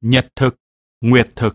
nhật thực, nguyệt thực.